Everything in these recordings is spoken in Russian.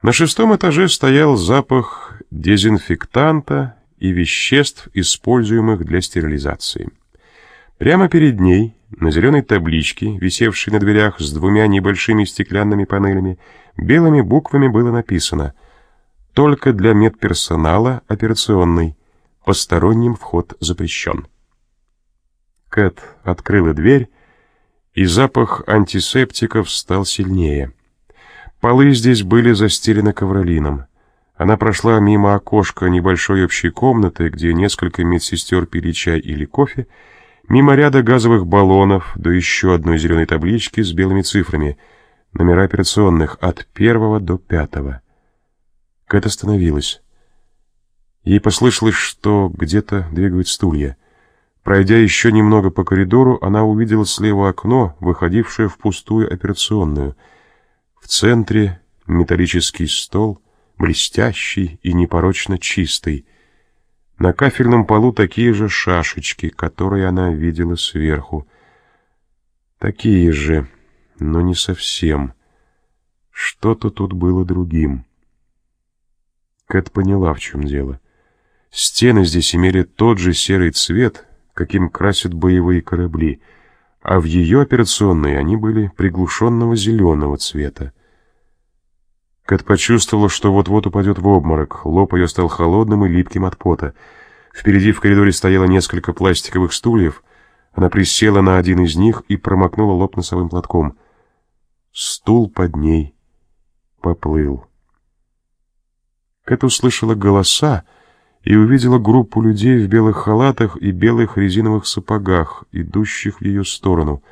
На шестом этаже стоял запах дезинфектанта и веществ, используемых для стерилизации. Прямо перед ней, на зеленой табличке, висевшей на дверях с двумя небольшими стеклянными панелями, белыми буквами было написано «Только для медперсонала операционной. Посторонним вход запрещен». Кэт открыла дверь, и запах антисептиков стал сильнее. Полы здесь были застелены ковролином. Она прошла мимо окошка небольшой общей комнаты, где несколько медсестер пили чай или кофе, мимо ряда газовых баллонов до еще одной зеленой таблички с белыми цифрами, номера операционных от первого до пятого. Кэт остановилась. Ей послышалось, что где-то двигают стулья. Пройдя еще немного по коридору, она увидела слева окно, выходившее в пустую операционную — в центре металлический стол, блестящий и непорочно чистый. На кафельном полу такие же шашечки, которые она видела сверху. Такие же, но не совсем. Что-то тут было другим. Кэт поняла, в чем дело. Стены здесь имели тот же серый цвет, каким красят боевые корабли — а в ее операционной они были приглушенного зеленого цвета. Кэт почувствовала, что вот-вот упадет в обморок, лоб ее стал холодным и липким от пота. Впереди в коридоре стояло несколько пластиковых стульев, она присела на один из них и промокнула лоб носовым платком. Стул под ней поплыл. Кэт услышала голоса, и увидела группу людей в белых халатах и белых резиновых сапогах, идущих в ее сторону.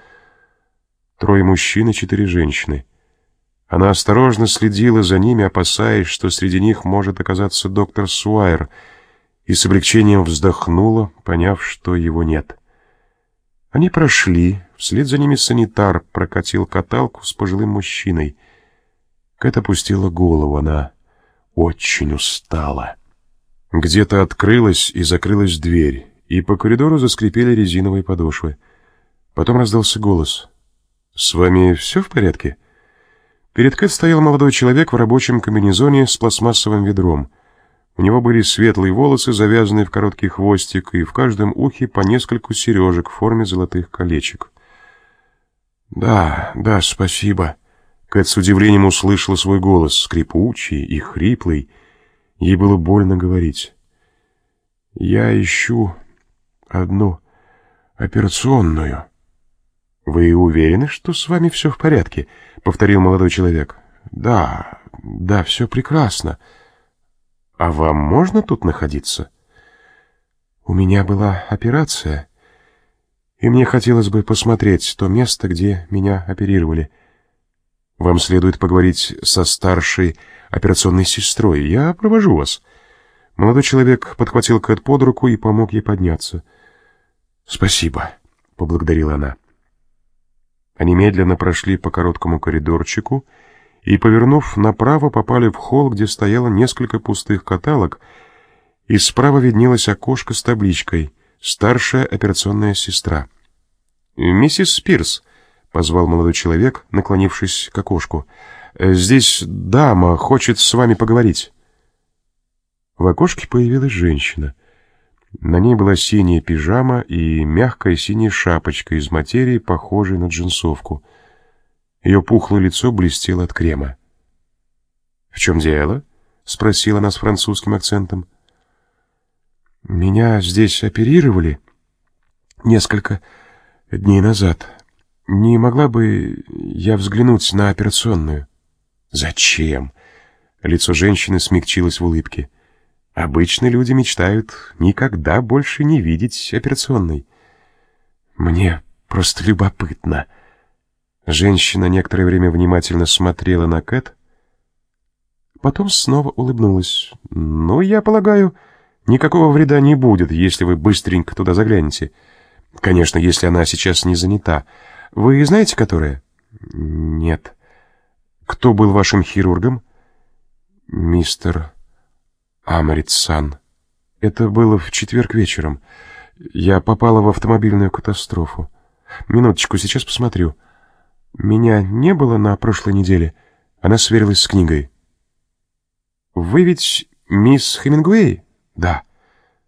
Трое мужчин и четыре женщины. Она осторожно следила за ними, опасаясь, что среди них может оказаться доктор Суайер, и с облегчением вздохнула, поняв, что его нет. Они прошли, вслед за ними санитар прокатил каталку с пожилым мужчиной. Кэт опустила голову, она очень устала. Где-то открылась и закрылась дверь, и по коридору заскрипели резиновые подошвы. Потом раздался голос. «С вами все в порядке?» Перед Кэт стоял молодой человек в рабочем комбинезоне с пластмассовым ведром. У него были светлые волосы, завязанные в короткий хвостик, и в каждом ухе по нескольку сережек в форме золотых колечек. «Да, да, спасибо». Кэт с удивлением услышала свой голос, скрипучий и хриплый, Ей было больно говорить. «Я ищу одну операционную». «Вы уверены, что с вами все в порядке?» — повторил молодой человек. «Да, да, все прекрасно. А вам можно тут находиться?» «У меня была операция, и мне хотелось бы посмотреть то место, где меня оперировали». «Вам следует поговорить со старшей операционной сестрой. Я провожу вас». Молодой человек подхватил Кэт под руку и помог ей подняться. «Спасибо», — поблагодарила она. Они медленно прошли по короткому коридорчику и, повернув направо, попали в холл, где стояло несколько пустых каталог, и справа виднелось окошко с табличкой «Старшая операционная сестра». «Миссис Спирс», — позвал молодой человек, наклонившись к окошку, — «Здесь дама хочет с вами поговорить». В окошке появилась женщина. На ней была синяя пижама и мягкая синяя шапочка из материи, похожей на джинсовку. Ее пухлое лицо блестело от крема. «В чем дело?» — спросила она с французским акцентом. «Меня здесь оперировали несколько дней назад. Не могла бы я взглянуть на операционную?» Зачем? Лицо женщины смягчилось в улыбке. Обычно люди мечтают никогда больше не видеть операционной. Мне просто любопытно. Женщина некоторое время внимательно смотрела на Кэт, потом снова улыбнулась. «Ну, я полагаю, никакого вреда не будет, если вы быстренько туда заглянете. Конечно, если она сейчас не занята. Вы знаете, которая?» «Нет». Кто был вашим хирургом? Мистер Амритсан. Это было в четверг вечером. Я попала в автомобильную катастрофу. Минуточку, сейчас посмотрю. Меня не было на прошлой неделе. Она сверилась с книгой. «Вы ведь мисс Хемингуэй?» «Да».